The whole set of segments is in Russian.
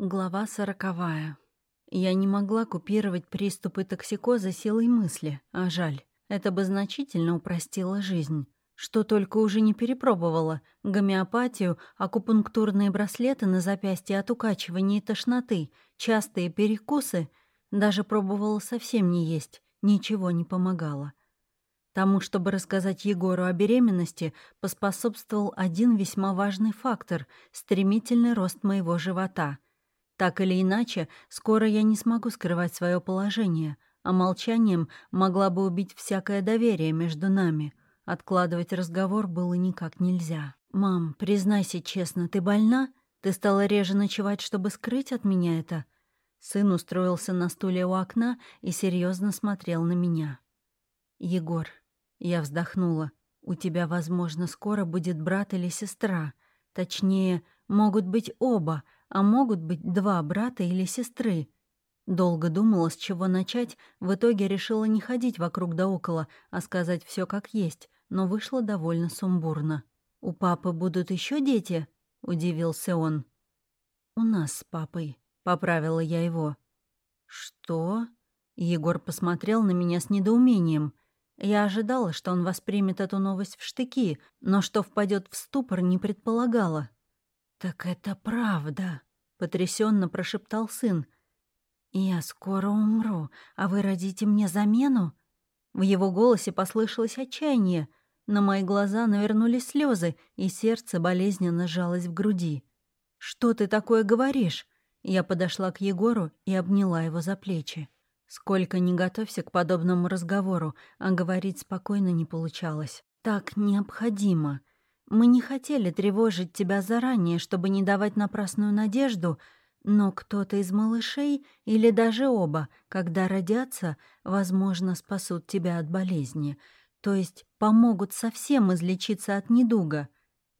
Глава сороковая. Я не могла купировать приступы токсикоза силой мысли, а жаль. Это бы значительно упростило жизнь. Что только уже не перепробовала. Гомеопатию, акупунктурные браслеты на запястье от укачивания и тошноты, частые перекусы. Даже пробовала совсем не есть. Ничего не помогало. Тому, чтобы рассказать Егору о беременности, поспособствовал один весьма важный фактор — стремительный рост моего живота — так или иначе, скоро я не смогу скрывать свое положение, а молчанием могла бы убить всякое доверие между нами. Откладывать разговор было никак нельзя. «Мам, признайся честно, ты больна? Ты стала реже ночевать, чтобы скрыть от меня это?» Сын устроился на стуле у окна и серьезно смотрел на меня. «Егор», — я вздохнула, — «у тебя, возможно, скоро будет брат или сестра. Точнее, могут быть оба — а могут быть два брата или сестры. Долго думала, с чего начать, в итоге решила не ходить вокруг да около, а сказать все как есть, но вышло довольно сумбурно. «У папы будут еще дети?» — удивился он. «У нас с папой», — поправила я его. «Что?» — Егор посмотрел на меня с недоумением. Я ожидала, что он воспримет эту новость в штыки, но что впадет в ступор, не предполагала. «Так это правда», — потрясенно прошептал сын. «Я скоро умру, а вы родите мне замену?» В его голосе послышалось отчаяние. На мои глаза навернулись слезы, и сердце болезненно сжалось в груди. «Что ты такое говоришь?» Я подошла к Егору и обняла его за плечи. Сколько не готовься к подобному разговору, а говорить спокойно не получалось. «Так необходимо. Мы не хотели тревожить тебя заранее, чтобы не давать напрасную надежду, но кто-то из малышей или даже оба, когда родятся, возможно, спасут тебя от болезни, то есть помогут совсем излечиться от недуга.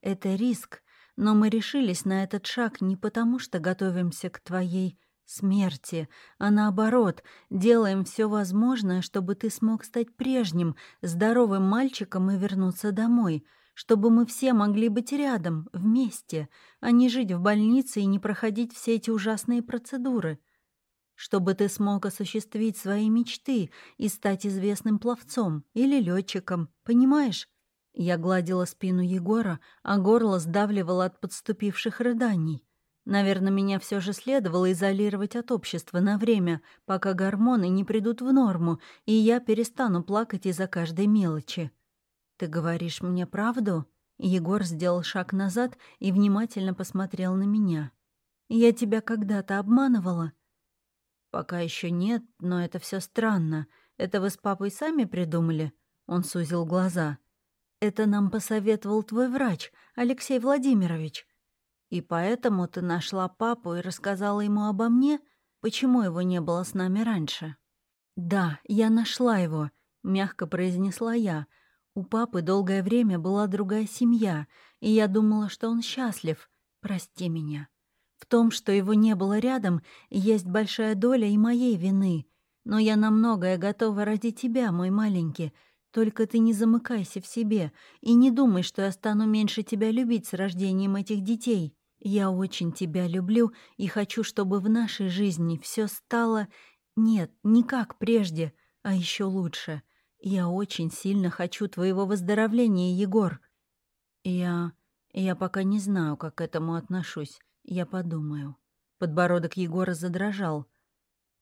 Это риск, но мы решились на этот шаг не потому, что готовимся к твоей смерти, а наоборот, делаем все возможное, чтобы ты смог стать прежним, здоровым мальчиком и вернуться домой — чтобы мы все могли быть рядом, вместе, а не жить в больнице и не проходить все эти ужасные процедуры. Чтобы ты смог осуществить свои мечты и стать известным пловцом или летчиком, понимаешь? Я гладила спину Егора, а горло сдавливало от подступивших рыданий. Наверное, меня все же следовало изолировать от общества на время, пока гормоны не придут в норму, и я перестану плакать из-за каждой мелочи. «Ты говоришь мне правду?» Егор сделал шаг назад и внимательно посмотрел на меня. «Я тебя когда-то обманывала?» «Пока еще нет, но это все странно. Это вы с папой сами придумали?» Он сузил глаза. «Это нам посоветовал твой врач, Алексей Владимирович. И поэтому ты нашла папу и рассказала ему обо мне? Почему его не было с нами раньше?» «Да, я нашла его», — мягко произнесла я, — у папы долгое время была другая семья, и я думала, что он счастлив. Прости меня. В том, что его не было рядом, есть большая доля и моей вины. Но я на многое готова ради тебя, мой маленький. Только ты не замыкайся в себе и не думай, что я стану меньше тебя любить с рождением этих детей. Я очень тебя люблю и хочу, чтобы в нашей жизни все стало... Нет, не как прежде, а еще лучше. «Я очень сильно хочу твоего выздоровления, Егор». «Я... я пока не знаю, как к этому отношусь. Я подумаю». Подбородок Егора задрожал.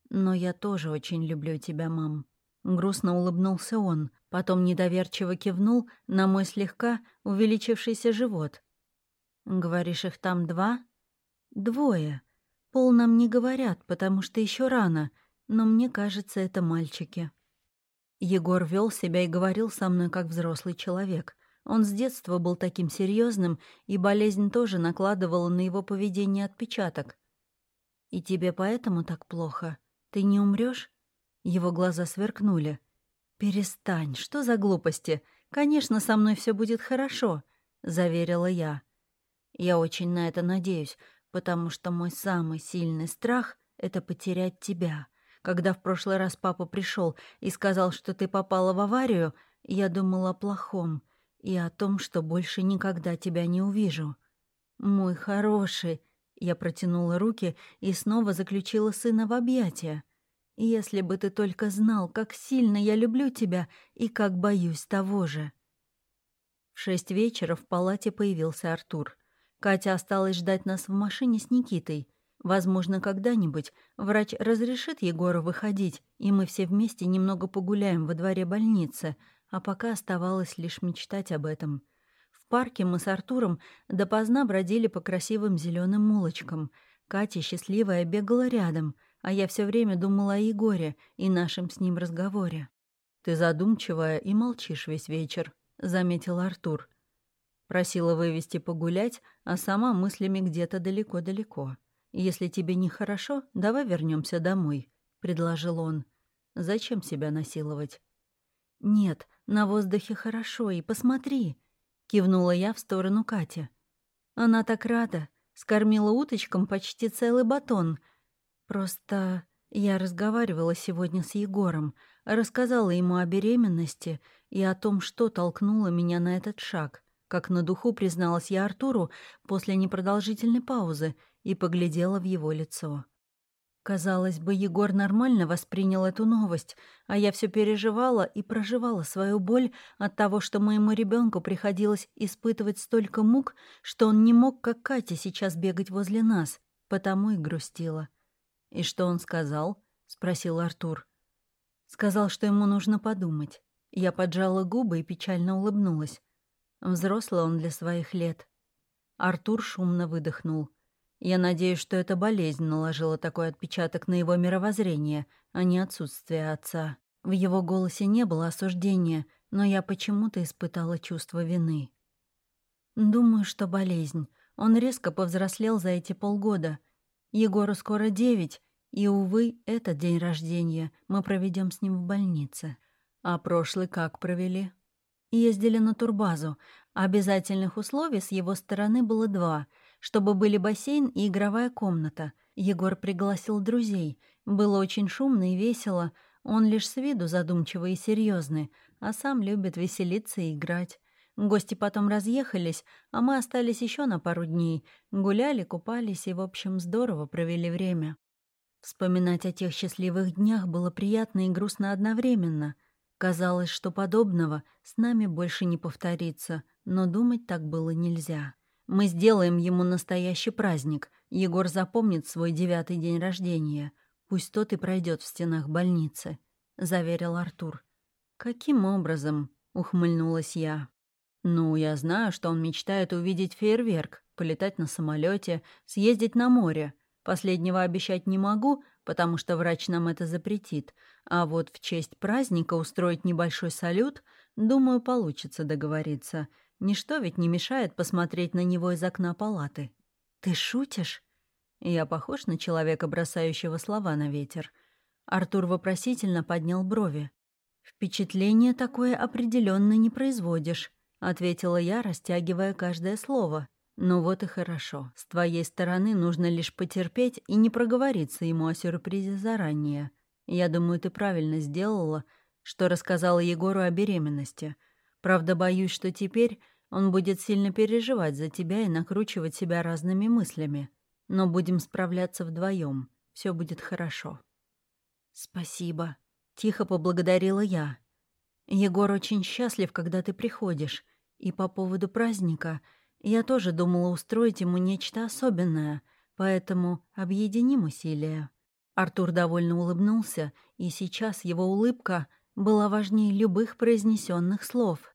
«Но я тоже очень люблю тебя, мам». Грустно улыбнулся он, потом недоверчиво кивнул на мой слегка увеличившийся живот. «Говоришь, их там два?» «Двое. Пол нам не говорят, потому что еще рано, но мне кажется, это мальчики». Егор вел себя и говорил со мной как взрослый человек. Он с детства был таким серьезным, и болезнь тоже накладывала на его поведение отпечаток. «И тебе поэтому так плохо? Ты не умрешь? Его глаза сверкнули. «Перестань, что за глупости? Конечно, со мной все будет хорошо», — заверила я. «Я очень на это надеюсь, потому что мой самый сильный страх — это потерять тебя. Когда в прошлый раз папа пришел и сказал, что ты попала в аварию, я думала о плохом и о том, что больше никогда тебя не увижу. Мой хороший, Я протянула руки и снова заключила сына в объятия. «Если бы ты только знал, как сильно я люблю тебя и как боюсь того же». В шесть вечера в палате появился Артур. Катя осталась ждать нас в машине с Никитой. Возможно, когда-нибудь врач разрешит Егору выходить, и мы все вместе немного погуляем во дворе больницы, а пока оставалось лишь мечтать об этом. В парке мы с Артуром допоздна бродили по красивым зеленым улочкам. Катя, счастливая, бегала рядом, а я все время думала о Егоре и нашем с ним разговоре. «Ты задумчивая и молчишь весь вечер», — заметил Артур. Просила вывести погулять, а сама мыслями где-то далеко-далеко. «Если тебе нехорошо, давай вернемся домой», — предложил он. «Зачем себя насиловать?» «Нет, на воздухе хорошо, и посмотри», — кивнула я в сторону Кати. «Она так рада, скормила уточкам почти целый батон. Просто я разговаривала сегодня с Егором, рассказала ему о беременности и о том, что толкнуло меня на этот шаг. Как на духу призналась я Артуру после непродолжительной паузы и поглядела в его лицо. Казалось бы, Егор нормально воспринял эту новость, а я все переживала и проживала свою боль от того, что моему ребенку приходилось испытывать столько мук, что он не мог, как Катя, сейчас бегать возле нас, потому и грустила. «И что он сказал?» — спросил Артур. Сказал, что ему нужно подумать. Я поджала губы и печально улыбнулась. Взрослый он для своих лет. Артур шумно выдохнул. Я надеюсь, что эта болезнь наложила такой отпечаток на его мировоззрение, а не отсутствие отца. В его голосе не было осуждения, но я почему-то испытала чувство вины. Думаю, что болезнь. Он резко повзрослел за эти полгода. Егору скоро девять, и, увы, этот день рождения мы проведем с ним в больнице. А прошлый как провели? Ездили на турбазу. Обязательных условий с его стороны было два — чтобы были бассейн и игровая комната. Егор пригласил друзей. Было очень шумно и весело. Он лишь с виду задумчивый и серьезный, а сам любит веселиться и играть. Гости потом разъехались, а мы остались еще на пару дней. Гуляли, купались и, в общем, здорово провели время. Вспоминать о тех счастливых днях было приятно и грустно одновременно. Казалось, что подобного с нами больше не повторится, но думать так было нельзя. Мы сделаем ему настоящий праздник. Егор запомнит свой девятый день рождения. Пусть тот и пройдет в стенах больницы», — заверил Артур. «Каким образом?» — ухмыльнулась я. «Ну, я знаю, что он мечтает увидеть фейерверк, полетать на самолете, съездить на море. Последнего обещать не могу, потому что врач нам это запретит. А вот в честь праздника устроить небольшой салют, думаю, получится договориться. Ничто ведь не мешает посмотреть на него из окна палаты. «Ты шутишь?» Я похож на человека, бросающего слова на ветер. Артур вопросительно поднял брови. «Впечатление такое определенно не производишь», — ответила я, растягивая каждое слово. «Ну вот и хорошо. С твоей стороны нужно лишь потерпеть и не проговориться ему о сюрпризе заранее. Я думаю, ты правильно сделала, что рассказала Егору о беременности. Правда, боюсь, что теперь он будет сильно переживать за тебя и накручивать себя разными мыслями. Но будем справляться вдвоем. Все будет хорошо». «Спасибо», — тихо поблагодарила я. «Егор очень счастлив, когда ты приходишь. И по поводу праздника я тоже думала устроить ему нечто особенное, поэтому объединим усилия». Артур довольно улыбнулся, и сейчас его улыбка была важнее любых произнесенных слов.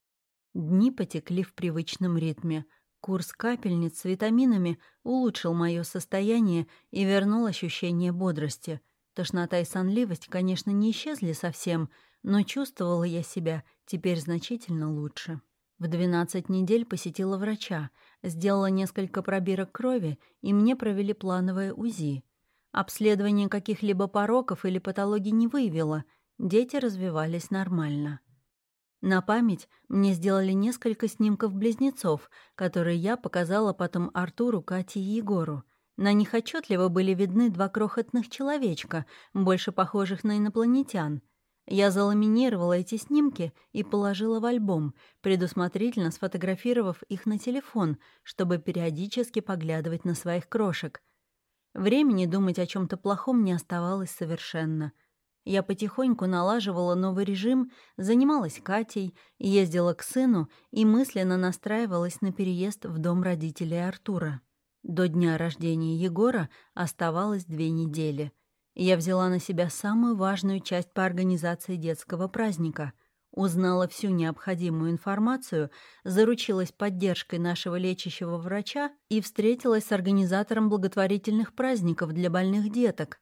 Дни потекли в привычном ритме. Курс капельниц с витаминами улучшил мое состояние и вернул ощущение бодрости. Тошнота и сонливость, конечно, не исчезли совсем, но чувствовала я себя теперь значительно лучше. В 12 недель посетила врача, сделала несколько пробирок крови, и мне провели плановое УЗИ. Обследование каких-либо пороков или патологий не выявило — Дети развивались нормально. На память мне сделали несколько снимков близнецов, которые я показала потом Артуру, Кате и Егору. На них отчетливо были видны два крохотных человечка, больше похожих на инопланетян. Я заламинировала эти снимки и положила в альбом, предусмотрительно сфотографировав их на телефон, чтобы периодически поглядывать на своих крошек. Времени думать о чем то плохом не оставалось совершенно. Я потихоньку налаживала новый режим, занималась Катей, ездила к сыну и мысленно настраивалась на переезд в дом родителей Артура. До дня рождения Егора оставалось две недели. Я взяла на себя самую важную часть по организации детского праздника. Узнала всю необходимую информацию, заручилась поддержкой нашего лечащего врача и встретилась с организатором благотворительных праздников для больных деток,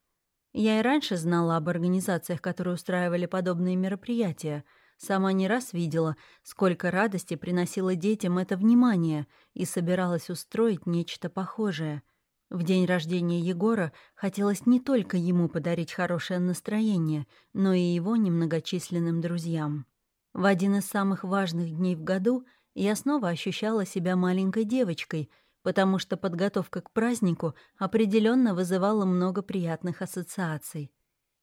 я и раньше знала об организациях, которые устраивали подобные мероприятия. Сама не раз видела, сколько радости приносило детям это внимание, и собиралась устроить нечто похожее. В день рождения Егора хотелось не только ему подарить хорошее настроение, но и его немногочисленным друзьям. В один из самых важных дней в году я снова ощущала себя маленькой девочкой — потому что подготовка к празднику определенно вызывала много приятных ассоциаций.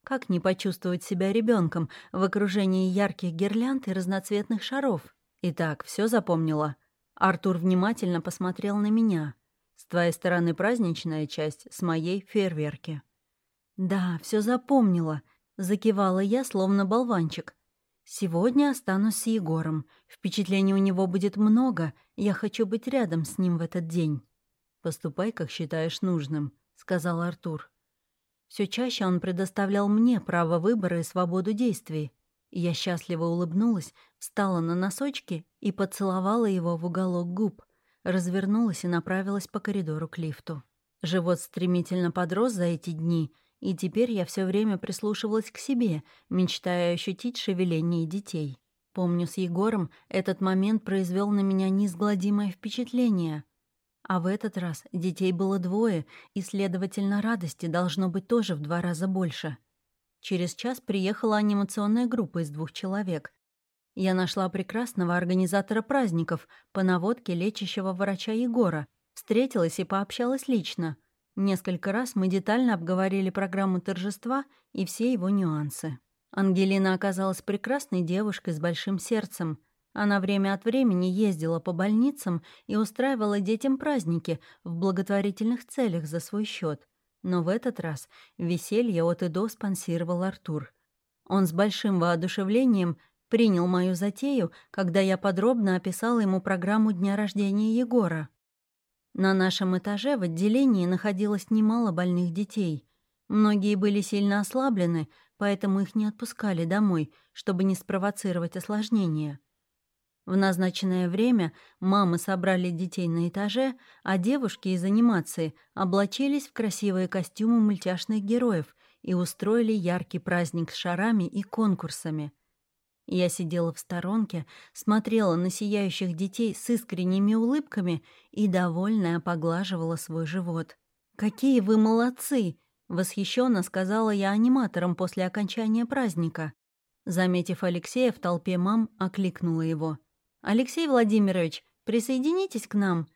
Как не почувствовать себя ребенком в окружении ярких гирлянд и разноцветных шаров? Итак, все запомнила. Артур внимательно посмотрел на меня. С твоей стороны праздничная часть, с моей — фейерверки. «Да, все запомнила», — закивала я, словно болванчик. Сегодня останусь с Егором. Впечатлений у него будет много. Я хочу быть рядом с ним в этот день. Поступай, как считаешь нужным, сказал Артур. Все чаще он предоставлял мне право выбора и свободу действий. Я счастливо улыбнулась, встала на носочки и поцеловала его в уголок губ, развернулась и направилась по коридору к лифту. Живот стремительно подрос за эти дни — и теперь я все время прислушивалась к себе, мечтая ощутить шевеление детей. Помню, с Егором этот момент произвел на меня неизгладимое впечатление. А в этот раз детей было двое, и, следовательно, радости должно быть тоже в два раза больше. Через час приехала анимационная группа из двух человек. Я нашла прекрасного организатора праздников по наводке лечащего врача Егора, встретилась и пообщалась лично — Несколько раз мы детально обговорили программу торжества и все его нюансы. Ангелина оказалась прекрасной девушкой с большим сердцем. Она время от времени ездила по больницам и устраивала детям праздники в благотворительных целях за свой счет. Но в этот раз веселье от и до спонсировал Артур. Он с большим воодушевлением принял мою затею, когда я подробно описала ему программу дня рождения Егора. На нашем этаже в отделении находилось немало больных детей. Многие были сильно ослаблены, поэтому их не отпускали домой, чтобы не спровоцировать осложнения. В назначенное время мамы собрали детей на этаже, а девушки из анимации облачились в красивые костюмы мультяшных героев и устроили яркий праздник с шарами и конкурсами. Я сидела в сторонке, смотрела на сияющих детей с искренними улыбками и, довольная, поглаживала свой живот. «Какие вы молодцы!» — восхищенно сказала я аниматорам после окончания праздника. Заметив Алексея в толпе мам, окликнула его. «Алексей Владимирович, присоединитесь к нам!»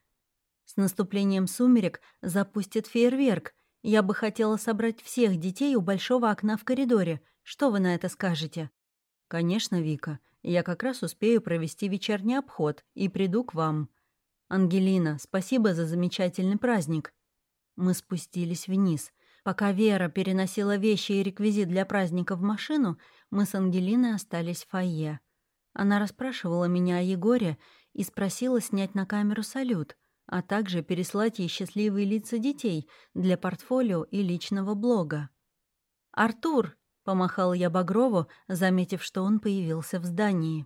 С наступлением сумерек запустит фейерверк. Я бы хотела собрать всех детей у большого окна в коридоре. Что вы на это скажете?» «Конечно, Вика. Я как раз успею провести вечерний обход и приду к вам. Ангелина, спасибо за замечательный праздник». Мы спустились вниз. Пока Вера переносила вещи и реквизит для праздника в машину, мы с Ангелиной остались в фойе. Она расспрашивала меня о Егоре и спросила снять на камеру салют, а также переслать ей счастливые лица детей для портфолио и личного блога. «Артур!» Помахал я Багрову, заметив, что он появился в здании.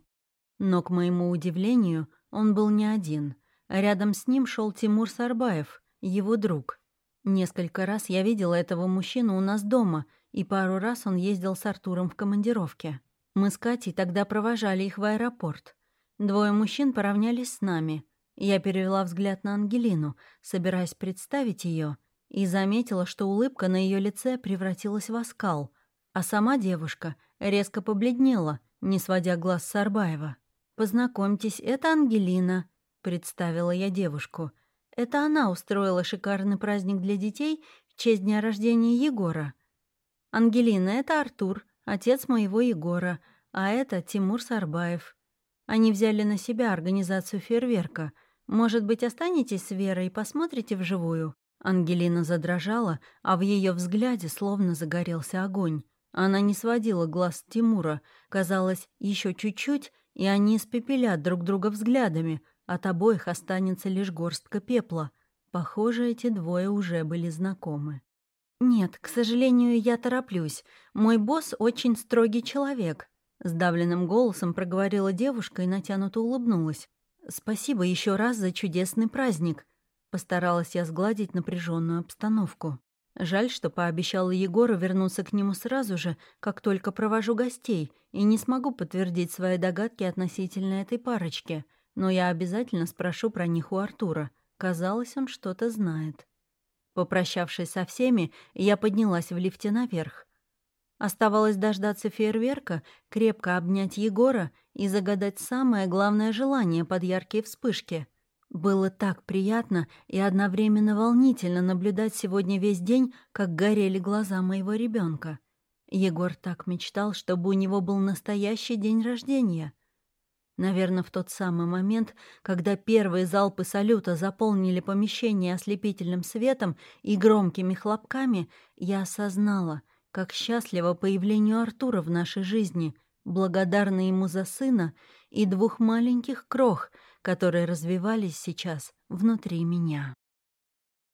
Но, к моему удивлению, он был не один. Рядом с ним шел Тимур Сарбаев, его друг. Несколько раз я видела этого мужчину у нас дома, и пару раз он ездил с Артуром в командировке. Мы с Катей тогда провожали их в аэропорт. Двое мужчин поравнялись с нами. Я перевела взгляд на Ангелину, собираясь представить ее, и заметила, что улыбка на ее лице превратилась в оскал — а сама девушка резко побледнела, не сводя глаз с Арбаева. «Познакомьтесь, это Ангелина», — представила я девушку. «Это она устроила шикарный праздник для детей в честь дня рождения Егора. Ангелина — это Артур, отец моего Егора, а это Тимур Сарбаев. Они взяли на себя организацию фейерверка. Может быть, останетесь с Верой и посмотрите вживую? Ангелина задрожала, а в ее взгляде словно загорелся огонь. Она не сводила глаз Тимура. Казалось, еще чуть-чуть, и они испепелят друг друга взглядами. От обоих останется лишь горстка пепла. Похоже, эти двое уже были знакомы. «Нет, к сожалению, я тороплюсь. Мой босс очень строгий человек», — сдавленным голосом проговорила девушка и натянуто улыбнулась. «Спасибо еще раз за чудесный праздник», — постаралась я сгладить напряженную обстановку. Жаль, что пообещала Егору вернуться к нему сразу же, как только провожу гостей, и не смогу подтвердить свои догадки относительно этой парочки, но я обязательно спрошу про них у Артура. Казалось, он что-то знает. Попрощавшись со всеми, я поднялась в лифте наверх. Оставалось дождаться фейерверка, крепко обнять Егора и загадать самое главное желание под яркие вспышки — было так приятно и одновременно волнительно наблюдать сегодня весь день, как горели глаза моего ребенка. Егор так мечтал, чтобы у него был настоящий день рождения. Наверное, в тот самый момент, когда первые залпы салюта заполнили помещение ослепительным светом и громкими хлопками, я осознала, как счастливо появлению Артура в нашей жизни, благодарна ему за сына и двух маленьких крох — которые развивались сейчас внутри меня.